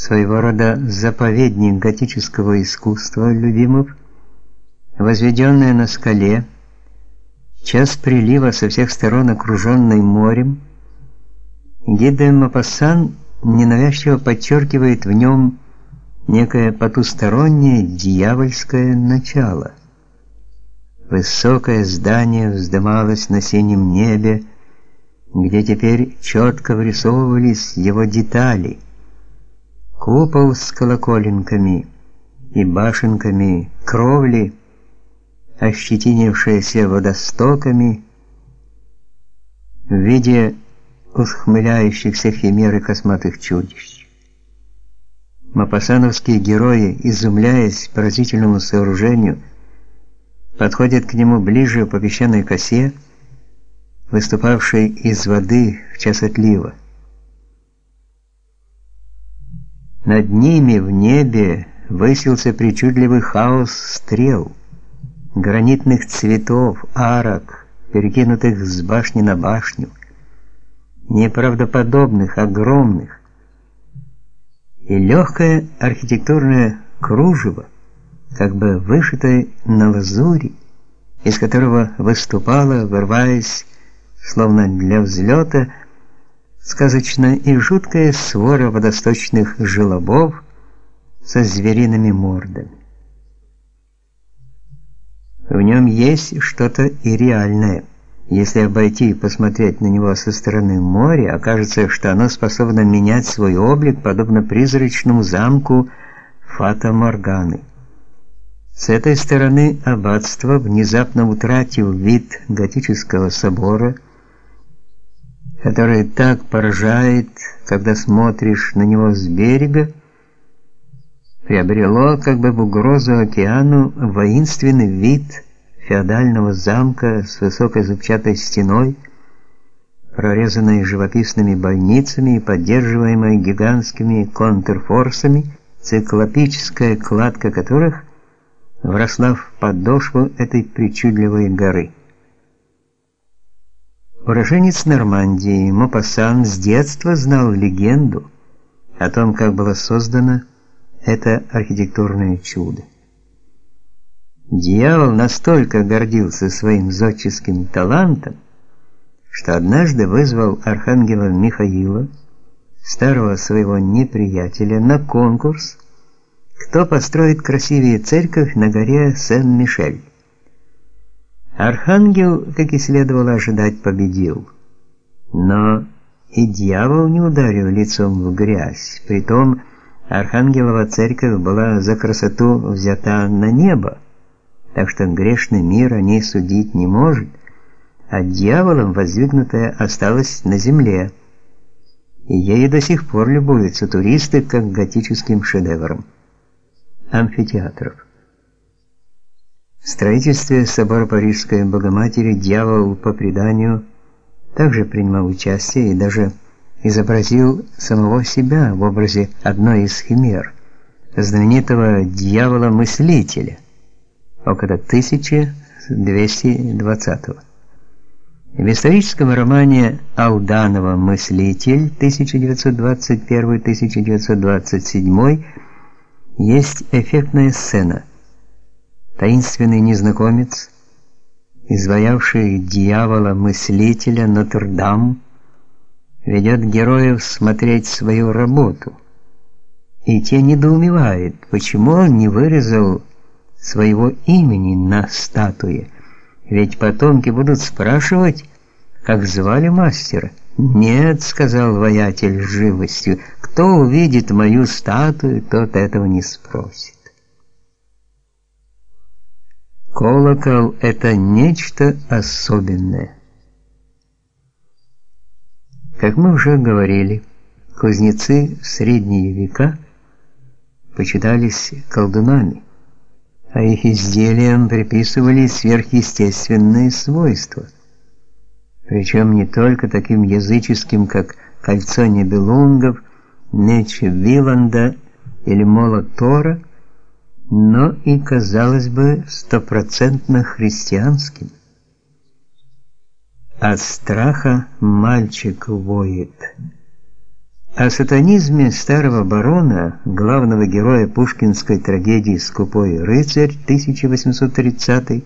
своего рода заповедник готического искусства Любимов, возведенная на скале, час прилива со всех сторон окруженный морем, гид де ненавязчиво подчеркивает в нем некое потустороннее дьявольское начало. Высокое здание вздымалось на синем небе, где теперь четко вырисовывались его детали. Купол с колоколенками и башенками, кровли, ощетинившиеся водостоками в виде ухмыляющихся химер и косматых чудищ. Мапасановские герои, изумляясь поразительному сооружению, подходят к нему ближе по песчаной косе, выступавшей из воды в час отлива. Над ними в небе высился причудливый хаос стрел, гранитных цветов, арок, перекинутых с башни на башню, неправдоподобных, огромных, и легкое архитектурное кружево, как бы вышитое на лазури, из которого выступала, вырываясь словно для взлета, сказочная и жуткая свора водосточных желобов со звериными мордами. В нем есть что-то и реальное. Если обойти и посмотреть на него со стороны моря, окажется, что оно способно менять свой облик, подобно призрачному замку Фата Морганы. С этой стороны аббатство, внезапно утратив вид готического собора, который так поражает, когда смотришь на него с берега, приобрело как бы в угрозу океану воинственный вид феодального замка с высокой зубчатой стеной, прорезанной живописными бойницами и поддерживаемой гигантскими контрфорсами, циклопическая кладка которых вросла в подошву этой причудливой горы. Уроженец Нормандии Мопассан с детства знал легенду о том, как было создано это архитектурное чудо. Дьявол настолько гордился своим зодческим талантом, что однажды вызвал архангела Михаила, старого своего неприятеля, на конкурс, кто построит красивее церковь на горе Сен-Мишель. Архангел, как и следовало ожидать, победил. Но и дьявол не ударил лицом в грязь. Притом Архангелова церковь была за красоту взята на небо, так что грешный мир о ней судить не может, а дьяволом воздвигнутая осталась на земле. И ею до сих пор любуются туристы как готическим шедевром амфитеатров. В строительстве собора Парижской Богоматери дьявол по преданию также принимал участие и даже изобразил самого себя в образе одной из химер, знаменитого дьявола-мыслителя, около 1220 -го. В историческом романе Алданова «Мыслитель» 1921-1927 есть эффектная сцена – таинственный незнакомец, изваявший дьявола-мыслителя Нотр-Дам, ведет героев смотреть свою работу. И те недоумевают, почему он не вырезал своего имени на статуе. Ведь потомки будут спрашивать, как звали мастера. «Нет», — сказал воятель с живостью, — «кто увидит мою статую, тот этого не спросит». Колокол – это нечто особенное. Как мы уже говорили, кузнецы в средние века почитались колдунами, а их изделиям приписывали сверхъестественные свойства. Причем не только таким языческим, как кольцо небелунгов, меч Виланда или молот Тора – но и, казалось бы, стопроцентно христианским. От страха мальчик воет, О сатанизме старого барона, главного героя пушкинской трагедии «Скупой рыцарь» 1830